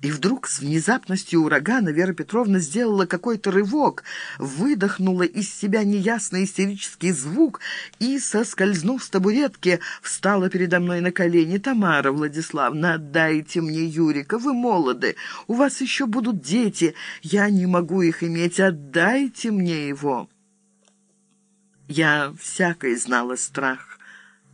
И вдруг с внезапностью урагана Вера Петровна сделала какой-то рывок, выдохнула из себя неясный истерический звук и, соскользнув с табуретки, встала передо мной на колени. «Тамара Владиславовна, отдайте мне Юрика, вы молоды, у вас еще будут дети, я не могу их иметь, отдайте мне его». Я всякой знала страх.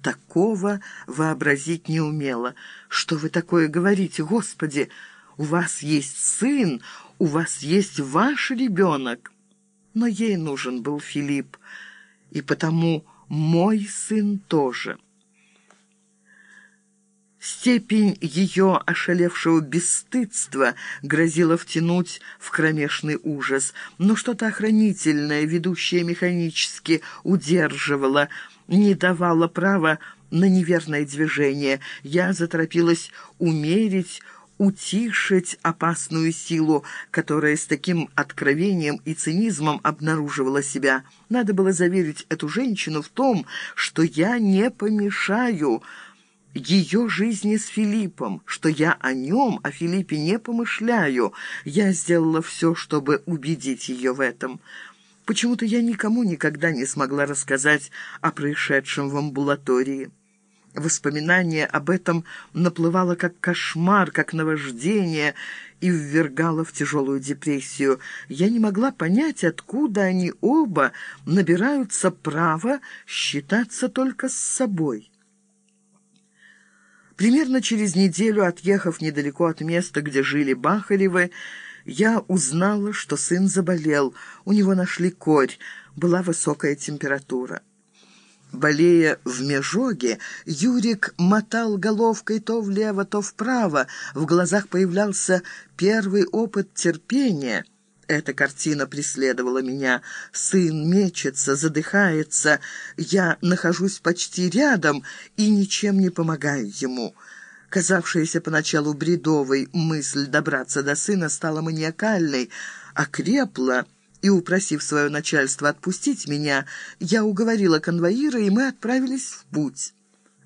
Такого вообразить не умела. «Что вы такое говорите, Господи?» У вас есть сын, у вас есть ваш ребенок. Но ей нужен был Филипп, и потому мой сын тоже. Степень ее ошалевшего бесстыдства грозила втянуть в кромешный ужас, но что-то охранительное, ведущее механически, удерживало, не давало права на неверное движение. Я заторопилась умерить, утишить опасную силу, которая с таким откровением и цинизмом обнаруживала себя. Надо было заверить эту женщину в том, что я не помешаю ее жизни с Филиппом, что я о нем, о Филиппе не помышляю. Я сделала все, чтобы убедить ее в этом. Почему-то я никому никогда не смогла рассказать о происшедшем в амбулатории. Воспоминание об этом наплывало как кошмар, как наваждение и ввергало в тяжелую депрессию. Я не могла понять, откуда они оба набираются права считаться только с собой. Примерно через неделю, отъехав недалеко от места, где жили Бахаревы, я узнала, что сын заболел. У него нашли корь, была высокая температура. Болея в межоге, Юрик мотал головкой то влево, то вправо. В глазах появлялся первый опыт терпения. Эта картина преследовала меня. Сын мечется, задыхается. Я нахожусь почти рядом и ничем не помогаю ему. Казавшаяся поначалу бредовой мысль добраться до сына стала маниакальной, окрепла и, упросив свое начальство отпустить меня, я уговорила конвоира, и мы отправились в путь.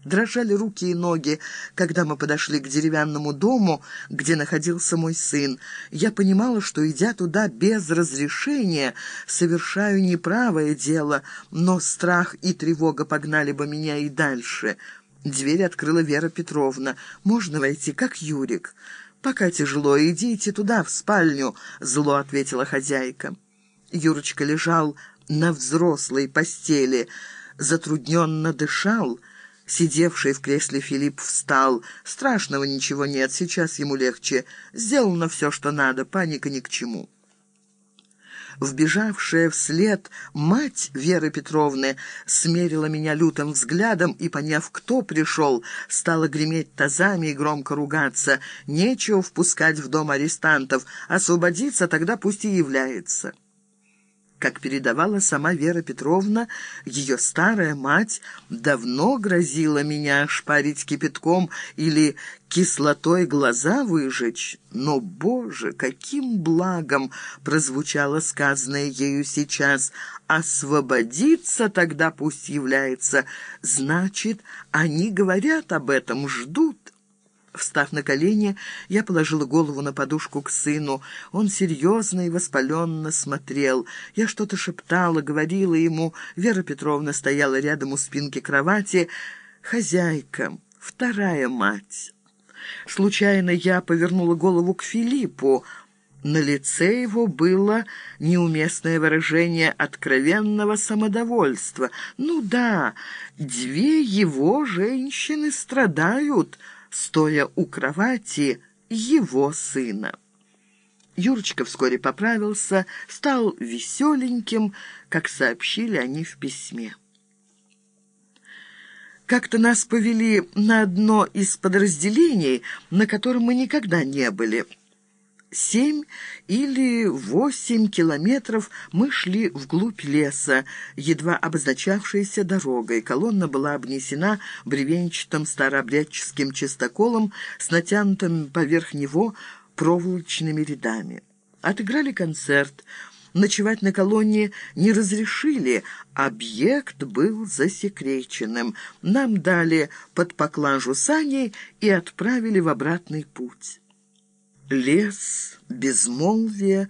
Дрожали руки и ноги, когда мы подошли к деревянному дому, где находился мой сын. Я понимала, что, идя туда без разрешения, совершаю неправое дело, но страх и тревога погнали бы меня и дальше. Дверь открыла Вера Петровна. «Можно войти, как Юрик?» «Пока тяжело, идите туда, в спальню», — зло ответила хозяйка. Юрочка лежал на взрослой постели, затрудненно дышал. Сидевший в кресле Филипп встал. Страшного ничего нет, сейчас ему легче. Сделано все, что надо, паника ни к чему. Вбежавшая вслед мать Веры Петровны смерила меня лютым взглядом и, поняв, кто пришел, стала греметь тазами и громко ругаться. Нечего впускать в дом арестантов, освободиться тогда пусть и является. Как передавала сама Вера Петровна, ее старая мать давно грозила меня шпарить кипятком или кислотой глаза выжечь. Но, боже, каким благом прозвучало сказанное ею сейчас. Освободиться тогда пусть является. Значит, они говорят об этом, ждут. Встав на колени, я положила голову на подушку к сыну. Он серьезно и воспаленно смотрел. Я что-то шептала, говорила ему. Вера Петровна стояла рядом у спинки кровати. «Хозяйка, вторая мать». Случайно я повернула голову к Филиппу. На лице его было неуместное выражение откровенного самодовольства. «Ну да, две его женщины страдают» стоя у кровати его сына. Юрочка вскоре поправился, стал веселеньким, как сообщили они в письме. Как-то нас повели на одно из подразделений, на котором мы никогда не были – семь или восемь километров мы шли вглубь леса, едва обозначавшейся дорогой. Колонна была обнесена бревенчатым старообрядческим чистоколом с натянутыми поверх него проволочными рядами. Отыграли концерт. Ночевать на колонне не разрешили, объект был засекреченным. Нам дали под поклажу саней и отправили в обратный путь. Лес, безмолвие,